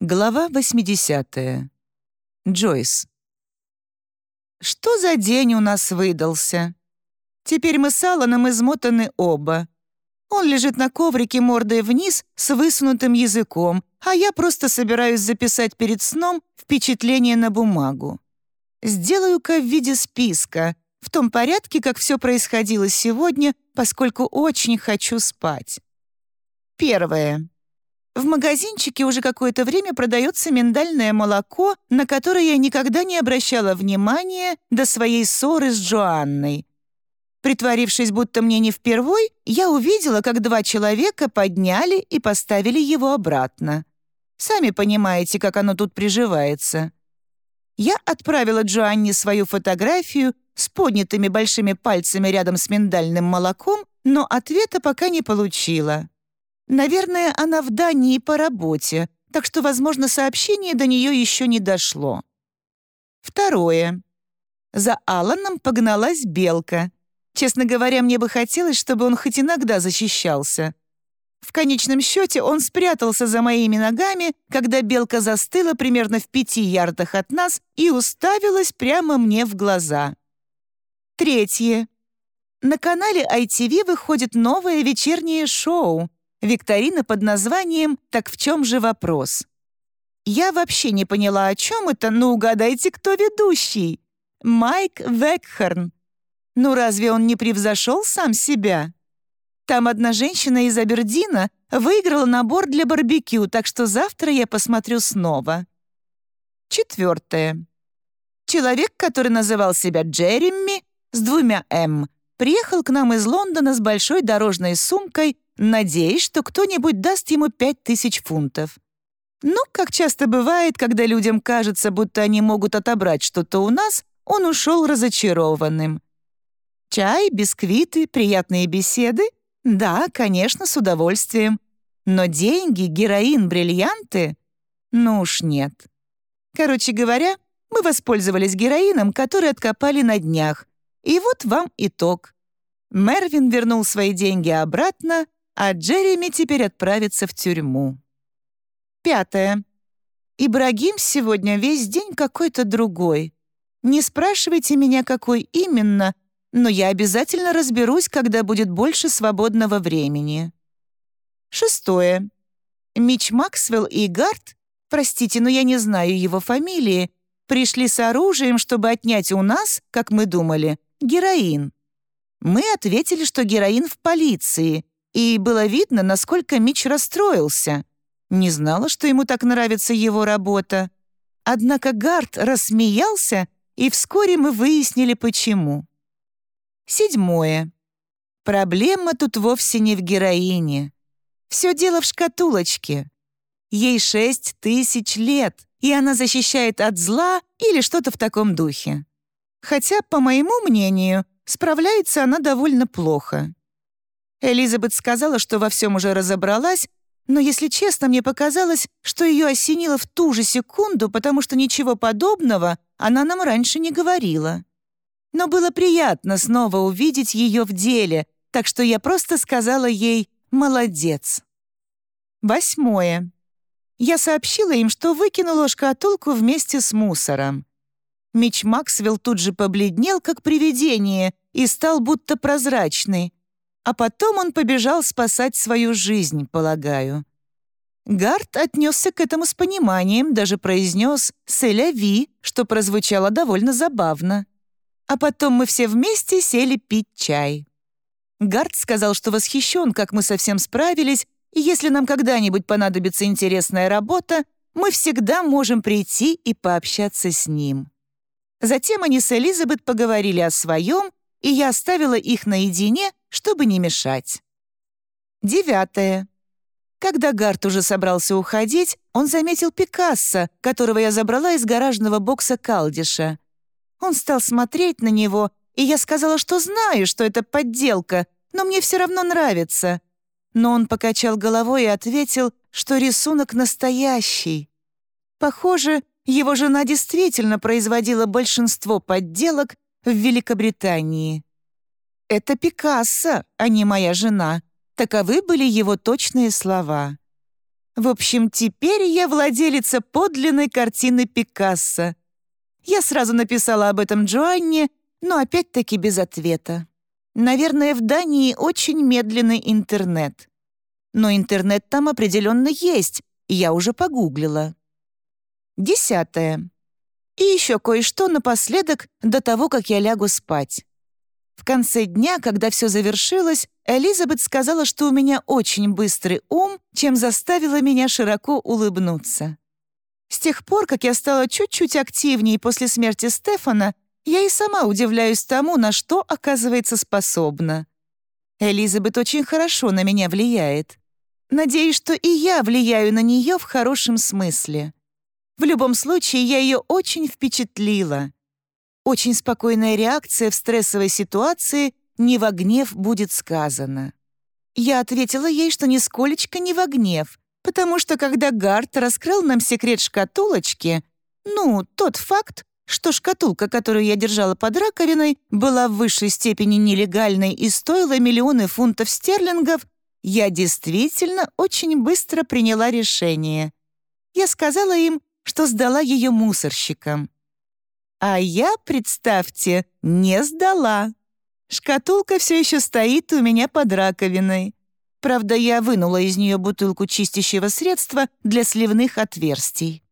Глава 80. Джойс. Что за день у нас выдался? Теперь мы с Алланом измотаны оба. Он лежит на коврике мордой вниз с высунутым языком, а я просто собираюсь записать перед сном впечатление на бумагу. Сделаю-ка в виде списка, в том порядке, как все происходило сегодня, поскольку очень хочу спать. Первое. В магазинчике уже какое-то время продается миндальное молоко, на которое я никогда не обращала внимания до своей ссоры с Джоанной. Притворившись, будто мне не впервой, я увидела, как два человека подняли и поставили его обратно. Сами понимаете, как оно тут приживается. Я отправила Джоанне свою фотографию с поднятыми большими пальцами рядом с миндальным молоком, но ответа пока не получила. Наверное, она в Дании по работе, так что, возможно, сообщение до нее еще не дошло. Второе. За Алланом погналась белка. Честно говоря, мне бы хотелось, чтобы он хоть иногда защищался. В конечном счете он спрятался за моими ногами, когда белка застыла примерно в пяти ярдах от нас и уставилась прямо мне в глаза. Третье. На канале ITV выходит новое вечернее шоу, викторина под названием «Так в чем же вопрос?». Я вообще не поняла, о чем это, но угадайте, кто ведущий. Майк Векхерн. Ну разве он не превзошел сам себя? Там одна женщина из Абердина выиграла набор для барбекю, так что завтра я посмотрю снова. Четвертое. Человек, который называл себя Джереми, с двумя «М», приехал к нам из Лондона с большой дорожной сумкой, надеясь, что кто-нибудь даст ему пять тысяч фунтов. Но, как часто бывает, когда людям кажется, будто они могут отобрать что-то у нас, он ушел разочарованным. Чай, бисквиты, приятные беседы? Да, конечно, с удовольствием. Но деньги, героин, бриллианты? Ну уж нет. Короче говоря, мы воспользовались героином, который откопали на днях. И вот вам итог. Мервин вернул свои деньги обратно, а Джереми теперь отправится в тюрьму. Пятое. Ибрагим сегодня весь день какой-то другой. Не спрашивайте меня, какой именно — но я обязательно разберусь, когда будет больше свободного времени. Шестое. Мич Максвелл и Гарт, простите, но я не знаю его фамилии, пришли с оружием, чтобы отнять у нас, как мы думали, героин. Мы ответили, что героин в полиции, и было видно, насколько Мич расстроился. Не знала, что ему так нравится его работа. Однако Гарт рассмеялся, и вскоре мы выяснили, почему. Седьмое. Проблема тут вовсе не в героине. Все дело в шкатулочке. Ей шесть тысяч лет, и она защищает от зла или что-то в таком духе. Хотя, по моему мнению, справляется она довольно плохо. Элизабет сказала, что во всем уже разобралась, но, если честно, мне показалось, что ее осенило в ту же секунду, потому что ничего подобного она нам раньше не говорила но было приятно снова увидеть ее в деле, так что я просто сказала ей «молодец». Восьмое. Я сообщила им, что выкинула шкатулку вместе с мусором. Мич Максвелл тут же побледнел, как привидение, и стал будто прозрачный. А потом он побежал спасать свою жизнь, полагаю. Гарт отнесся к этому с пониманием, даже произнес «Селя Ви», что прозвучало довольно забавно а потом мы все вместе сели пить чай. Гард сказал, что восхищен, как мы совсем справились, и если нам когда-нибудь понадобится интересная работа, мы всегда можем прийти и пообщаться с ним. Затем они с Элизабет поговорили о своем, и я оставила их наедине, чтобы не мешать. Девятое. Когда Гарт уже собрался уходить, он заметил Пикассо, которого я забрала из гаражного бокса Калдиша. Он стал смотреть на него, и я сказала, что знаю, что это подделка, но мне все равно нравится. Но он покачал головой и ответил, что рисунок настоящий. Похоже, его жена действительно производила большинство подделок в Великобритании. «Это Пикассо, а не моя жена», таковы были его точные слова. В общем, теперь я владелица подлинной картины Пикассо. Я сразу написала об этом Джоанне, но опять-таки без ответа. Наверное, в Дании очень медленный интернет. Но интернет там определенно есть, я уже погуглила. Десятое. И еще кое-что напоследок, до того, как я лягу спать. В конце дня, когда все завершилось, Элизабет сказала, что у меня очень быстрый ум, чем заставила меня широко улыбнуться. С тех пор, как я стала чуть-чуть активнее после смерти Стефана, я и сама удивляюсь тому, на что, оказывается, способна. Элизабет очень хорошо на меня влияет. Надеюсь, что и я влияю на нее в хорошем смысле. В любом случае, я ее очень впечатлила. Очень спокойная реакция в стрессовой ситуации «не во гнев» будет сказано. Я ответила ей, что нисколечко не во гнев, потому что когда Гарт раскрыл нам секрет шкатулочки, ну, тот факт, что шкатулка, которую я держала под раковиной, была в высшей степени нелегальной и стоила миллионы фунтов стерлингов, я действительно очень быстро приняла решение. Я сказала им, что сдала ее мусорщикам. А я, представьте, не сдала. Шкатулка все еще стоит у меня под раковиной. Правда, я вынула из нее бутылку чистящего средства для сливных отверстий.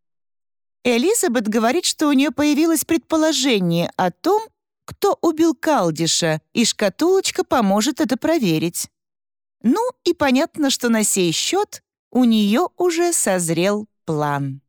Элизабет говорит, что у нее появилось предположение о том, кто убил Калдиша, и шкатулочка поможет это проверить. Ну и понятно, что на сей счет у нее уже созрел план.